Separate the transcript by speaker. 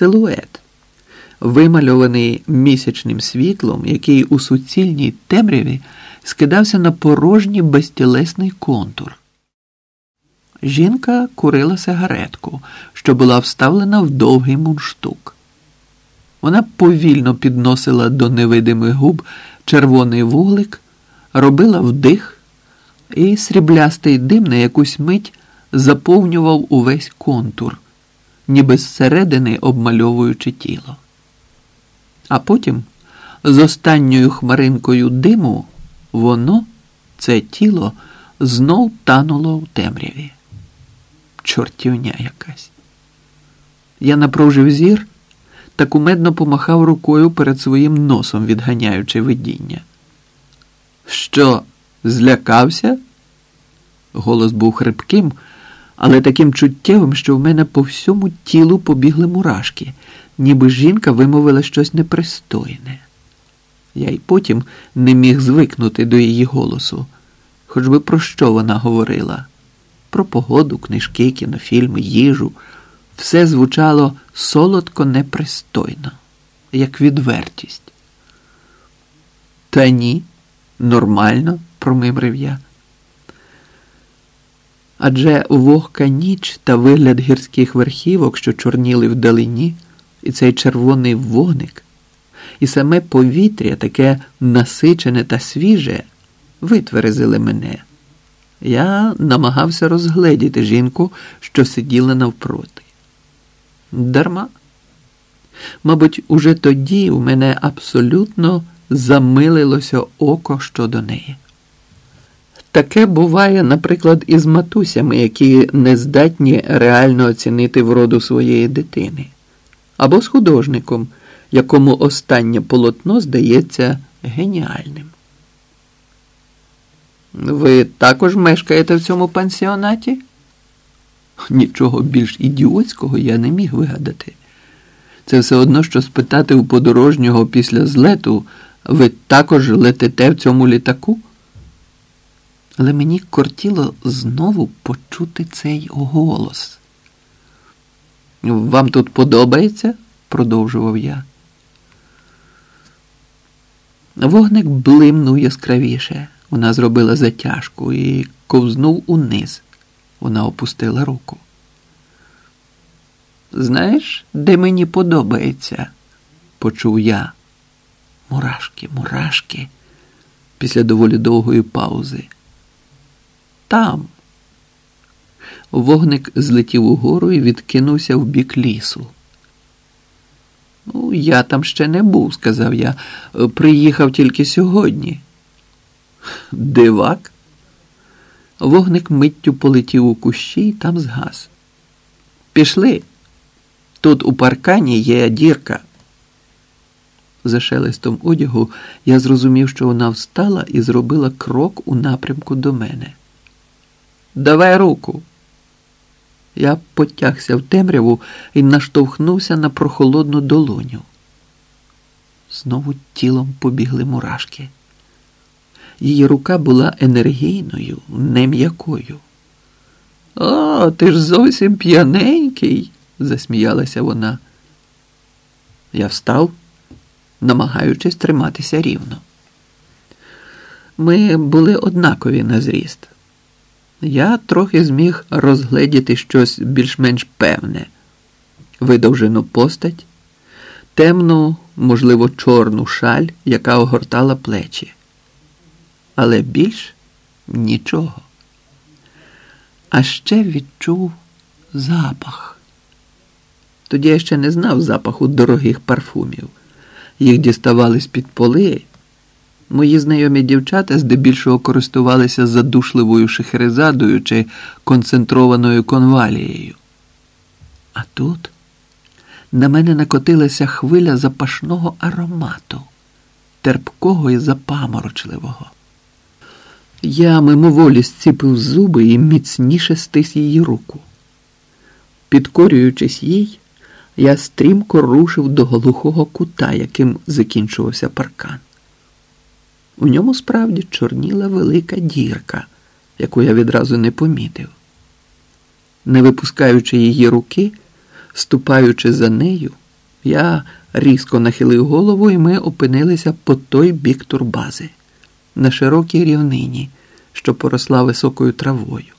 Speaker 1: силует, вимальований місячним світлом, який у суцільній темряві скидався на порожній безтілесний контур. Жінка курила сигаретку, що була вставлена в довгий мундштук. Вона повільно підносила до невидимих губ червоний вуглик, робила вдих, і сріблястий дим на якусь мить заповнював увесь контур, ніби зсередини обмальовуючи тіло. А потім з останньою хмаринкою диму воно, це тіло, знов тануло в темряві. Чортівня якась. Я напружив зір та кумедно помахав рукою перед своїм носом, відганяючи видіння. Що, злякався? Голос був хрипким, але таким чуттєвим, що в мене по всьому тілу побігли мурашки, ніби жінка вимовила щось непристойне. Я й потім не міг звикнути до її голосу, хоч би про що вона говорила про погоду, книжки, кінофільми, їжу. Все звучало солодко непристойно, як відвертість. Та ні, нормально, промимрив я. Адже вогка ніч та вигляд гірських верхівок, що чорніли вдалині, і цей червоний вогник, і саме повітря, таке насичене та свіже, витверезили мене. Я намагався розгледіти жінку, що сиділа навпроти. Дарма. Мабуть, уже тоді у мене абсолютно замилилося око щодо неї. Таке буває, наприклад, із матусями, які не здатні реально оцінити вроду своєї дитини, або з художником, якому останнє полотно здається геніальним. Ви також мешкаєте в цьому пансіонаті? Нічого більш ідіотського я не міг вигадати. Це все одно, що спитати у подорожнього після злету, ви також летите в цьому літаку? Але мені кортіло знову почути цей голос. Вам тут подобається? продовжував я. Вогник блимнув яскравіше. Вона зробила затяжку і ковзнув униз. Вона опустила руку. Знаєш, де мені подобається? почув я. Мурашки, мурашки, після доволі довгої паузи. Там. Вогник злетів угору і відкинувся в бік лісу. Ну, я там ще не був, сказав я. Приїхав тільки сьогодні. Дивак. Вогник миттю полетів у кущі і там згас. Пішли. Тут у паркані є дірка. За шелестом одягу я зрозумів, що вона встала і зробила крок у напрямку до мене. Давай руку. Я потягся в темряву і наштовхнувся на прохолодну долоню. Знову тілом побігли мурашки. Її рука була енергійною, не м'якою. О, ти ж зовсім п'яненький, засміялася вона. Я встав, намагаючись триматися рівно. Ми були однакові на зріст. Я трохи зміг розгледіти щось більш-менш певне, видовжену постать, темну, можливо, чорну шаль, яка огортала плечі але більш нічого. А ще відчув запах. Тоді я ще не знав запаху дорогих парфумів. Їх діставали з-під поли. Мої знайомі дівчата здебільшого користувалися задушливою шехерезадою чи концентрованою конвалією. А тут на мене накотилася хвиля запашного аромату, терпкого і запаморочливого. Я мимоволі зціпив зуби і міцніше стис її руку. Підкорюючись їй, я стрімко рушив до глухого кута, яким закінчувався паркан. У ньому справді чорніла велика дірка, яку я відразу не помітив. Не випускаючи її руки, ступаючи за нею, Я різко нахилив голову, і ми опинилися по той бік турбази, на широкій рівнині, що поросла високою травою.